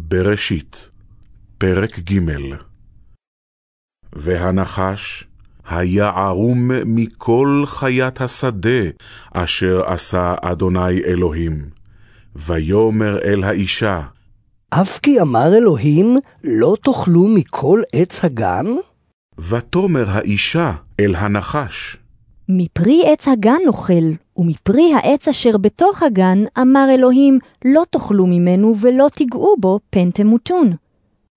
בראשית, פרק ג' והנחש היה ערום מכל חיית השדה אשר עשה אדוני אלוהים. ויאמר אל האישה, אף כי אמר אלוהים, לא תאכלו מכל עץ הגן? ותאמר האישה אל הנחש, מפרי עץ הגן נאכל, ומפרי העץ אשר בתוך הגן, אמר אלוהים, לא תאכלו ממנו ולא תיגעו בו, פן תמותון.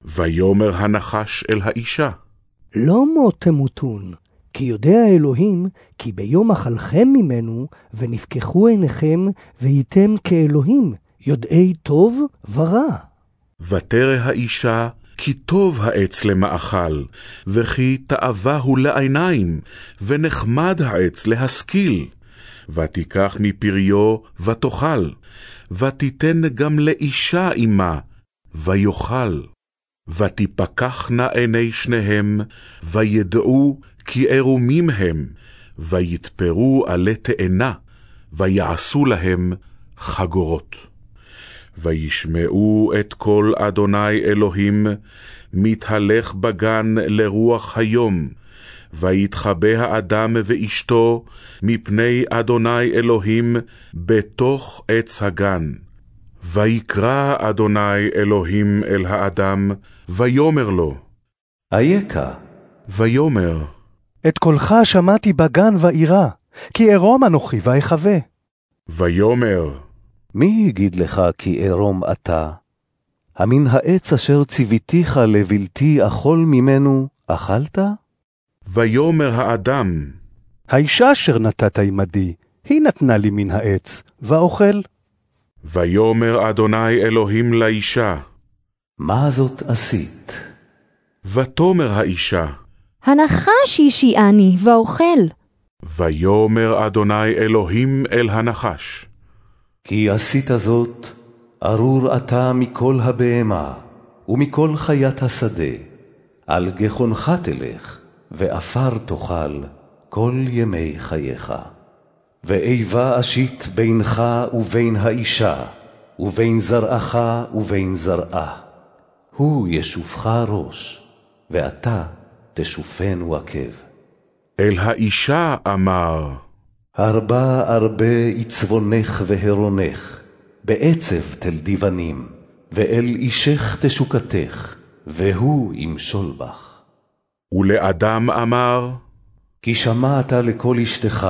ויאמר הנחש אל האישה, לא מות תמותון, כי יודע האלוהים, כי ביום אכלכם ממנו, ונפקחו עיניכם, והייתם כאלוהים, יודעי טוב ורע. ותרא האישה, כי טוב העץ למאכל, וכי תאווה הוא לעיניים, ונחמד העץ להשכיל. ותיקח מפריו ותאכל, ותיתן גם לאישה עמה, ויאכל. ותפקחנה עיני שניהם, וידעו כי ערומים הם, ויתפרו עלי תאנה, ויעשו להם חגורות. וישמעו את קול אדוני אלוהים, מתהלך בגן לרוח היום, ויתחבא האדם ואשתו מפני אדוני אלוהים בתוך עץ הגן. ויקרא אדוני אלוהים אל האדם, ויאמר לו, אייכה? ויאמר, את קולך שמעתי בגן ואירע, כי ערום אנוכי ואחווה. ויאמר, מי הגיד לך כי ערום אתה? המן העץ אשר ציוויתיך לבלתי אכול ממנו, אכלת? ויאמר האדם, האישה אשר נתת עמדי, היא נתנה לי מן העץ, ואוכל. ויאמר אדוני אלוהים לאישה, מה זאת עשית? ותאמר האישה, הנחש השיעני ואוכל. ויאמר אדוני אלוהים אל הנחש, כי עשית זאת, ארור אתה מכל הבהמה, ומכל חיית השדה. על גחונך תלך, ועפר תאכל כל ימי חייך. ואיבה אשית בינך ובין האישה, ובין זרעך ובין זרעה. הוא ישופך ראש, ואתה תשופנו עקב. אל האישה אמר, הרבה הרבה יצבונך והרונך, בעצב תלדי בנים, ואל אישך תשוקתך, והוא ימשול בך. ולאדם אמר, כי שמעת לקול אשתך,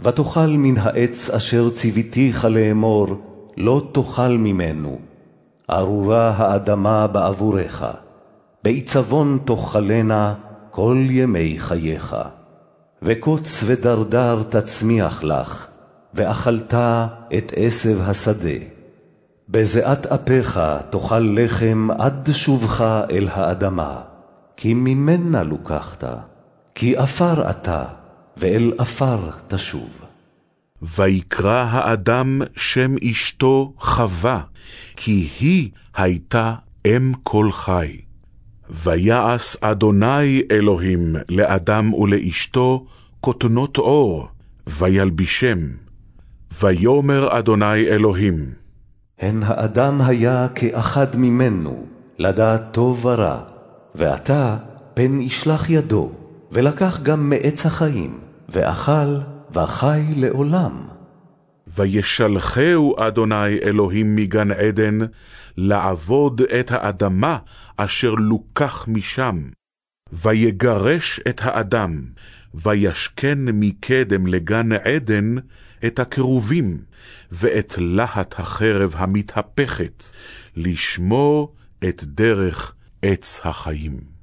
ותאכל מן העץ אשר ציוויתיך לאמור, לא תאכל ממנו. ארורה האדמה בעבורך, בעיצבון תאכלנה כל ימי חייך. וקוץ ודרדר תצמיח לך, ואכלת את עשב השדה. בזיעת אפיך תאכל לחם עד שובך אל האדמה, כי ממנה לוקחת, כי עפר אתה, ואל עפר תשוב. ויקרא האדם שם אשתו חווה, כי היא הייתה אם כל חי. ויעש אדוני אלוהים לאדם ולאשתו כותנות עור, וילבישם. ויאמר אדוני אלוהים, הן האדם היה כאחד ממנו, לדעת טוב ורע, ועתה פן ישלח ידו, ולקח גם מעץ החיים, ואכל וחי לעולם. וישלחהו אדוני אלוהים מגן עדן, לעבוד את האדמה אשר לוקח משם. ויגרש את האדם, וישכן מקדם לגן עדן את הכרובים, ואת להט החרב המתהפכת, לשמור את דרך עץ החיים.